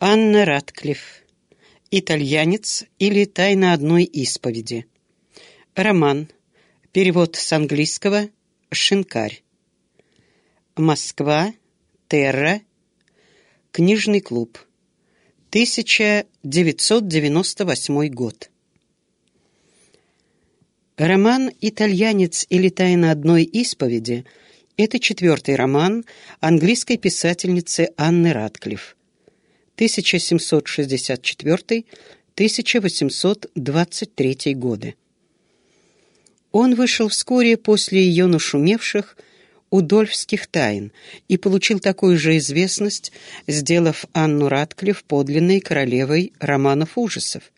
Анна Ратклифф. Итальянец или тайна одной исповеди. Роман. Перевод с английского «Шинкарь». Москва. Терра. Книжный клуб. 1998 год. Роман «Итальянец или тайна одной исповеди» — это четвертый роман английской писательницы Анны Ратклифф. 1764-1823 годы. Он вышел вскоре после ее нашумевших удольфских тайн и получил такую же известность, сделав Анну Ратклифф подлинной королевой романов ужасов.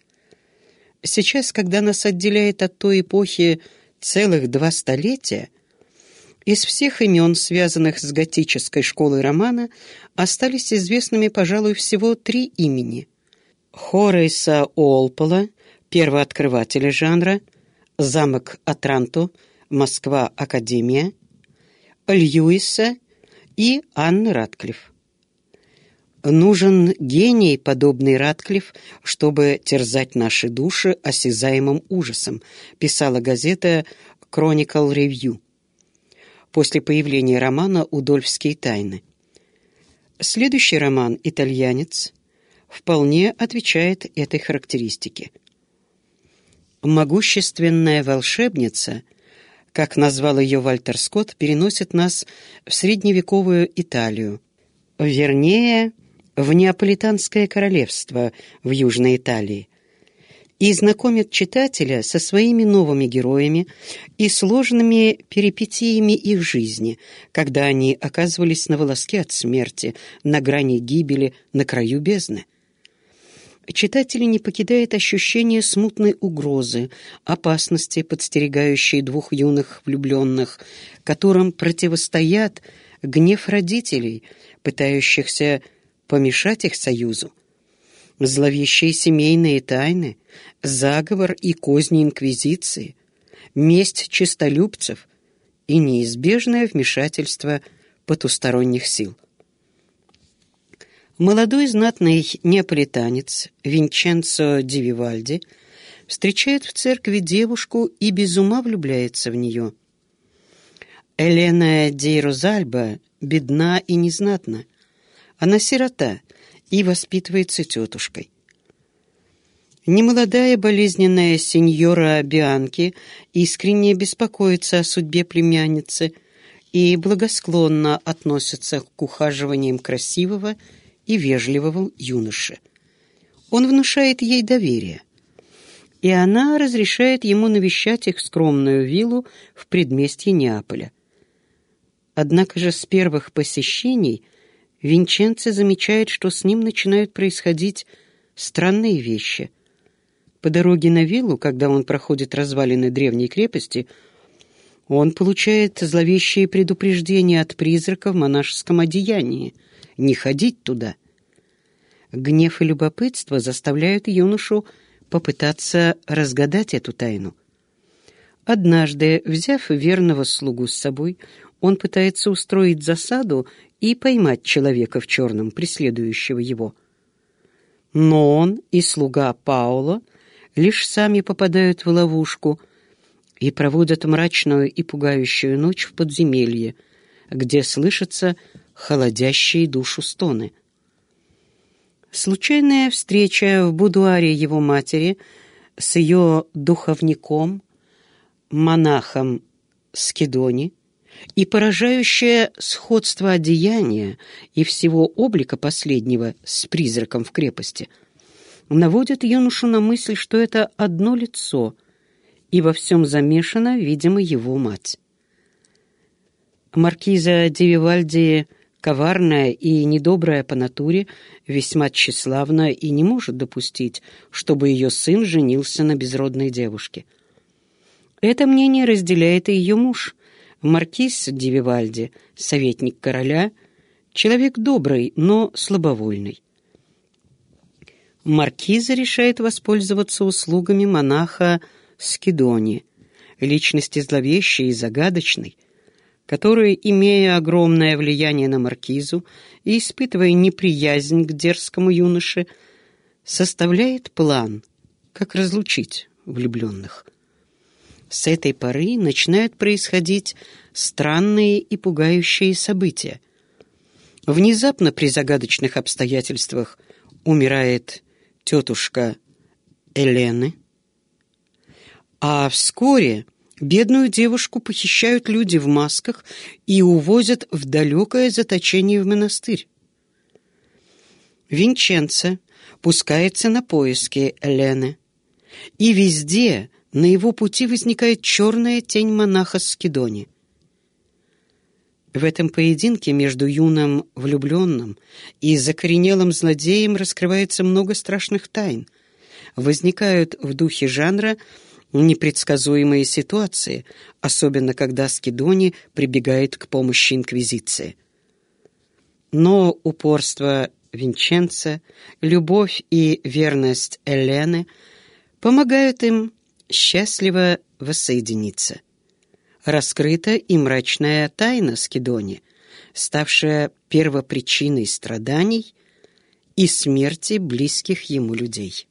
Сейчас, когда нас отделяет от той эпохи целых два столетия, из всех имен, связанных с готической школой романа, остались известными, пожалуй, всего три имени. Хорейса Уолпола, первооткрывателя жанра, замок Атранто, Москва, Академия, Льюиса и Анны Ратклифф. Нужен гений, подобный Ратклифф, чтобы терзать наши души осязаемым ужасом, писала газета Chronicle Review после появления романа «Удольфские тайны». Следующий роман «Итальянец» вполне отвечает этой характеристике. Могущественная волшебница, как назвал ее Вальтер Скотт, переносит нас в средневековую Италию, вернее, в Неаполитанское королевство в Южной Италии, и знакомит читателя со своими новыми героями и сложными перипетиями их жизни, когда они оказывались на волоске от смерти, на грани гибели, на краю бездны. Читателя не покидает ощущение смутной угрозы, опасности, подстерегающей двух юных влюбленных, которым противостоят гнев родителей, пытающихся помешать их союзу, зловещие семейные тайны, заговор и козни Инквизиции, месть честолюбцев и неизбежное вмешательство потусторонних сил. Молодой знатный неаполитанец Винченцо Ди Вивальди встречает в церкви девушку и без ума влюбляется в нее. Элена Ди Розальба бедна и незнатна. Она сирота и воспитывается тетушкой. Немолодая болезненная сеньора Бианки искренне беспокоится о судьбе племянницы и благосклонно относится к ухаживаниям красивого и вежливого юноши. Он внушает ей доверие, и она разрешает ему навещать их скромную виллу в предместье Неаполя. Однако же с первых посещений Винченцо замечает, что с ним начинают происходить странные вещи – по дороге на виллу, когда он проходит развалины древней крепости, он получает зловещие предупреждения от призрака в монашеском одеянии не ходить туда. Гнев и любопытство заставляют юношу попытаться разгадать эту тайну. Однажды, взяв верного слугу с собой, он пытается устроить засаду и поймать человека в черном, преследующего его. Но он и слуга Паула лишь сами попадают в ловушку и проводят мрачную и пугающую ночь в подземелье, где слышатся холодящие душу стоны. Случайная встреча в будуаре его матери с ее духовником, монахом Скидони, и поражающее сходство одеяния и всего облика последнего с призраком в крепости – наводит юношу на мысль, что это одно лицо, и во всем замешана, видимо, его мать. Маркиза Девивальди коварная и недобрая по натуре, весьма тщеславна и не может допустить, чтобы ее сын женился на безродной девушке. Это мнение разделяет и ее муж, маркиз Девивальди, советник короля, человек добрый, но слабовольный. Маркиза решает воспользоваться услугами монаха Скидони, личности зловещей и загадочной, который, имея огромное влияние на маркизу и испытывая неприязнь к дерзкому юноше, составляет план, как разлучить влюбленных. С этой поры начинают происходить странные и пугающие события. Внезапно при загадочных обстоятельствах умирает тетушка Элены, а вскоре бедную девушку похищают люди в масках и увозят в далекое заточение в монастырь. Винченцо пускается на поиски Элены, и везде на его пути возникает черная тень монаха Скидони. В этом поединке между юным влюбленным и закоренелым злодеем раскрывается много страшных тайн. Возникают в духе жанра непредсказуемые ситуации, особенно когда Скидони прибегает к помощи Инквизиции. Но упорство Винченца, любовь и верность Элены помогают им счастливо воссоединиться. Раскрыта и мрачная тайна Скидони, ставшая первопричиной страданий и смерти близких ему людей.